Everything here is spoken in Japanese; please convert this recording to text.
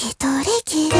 一人きり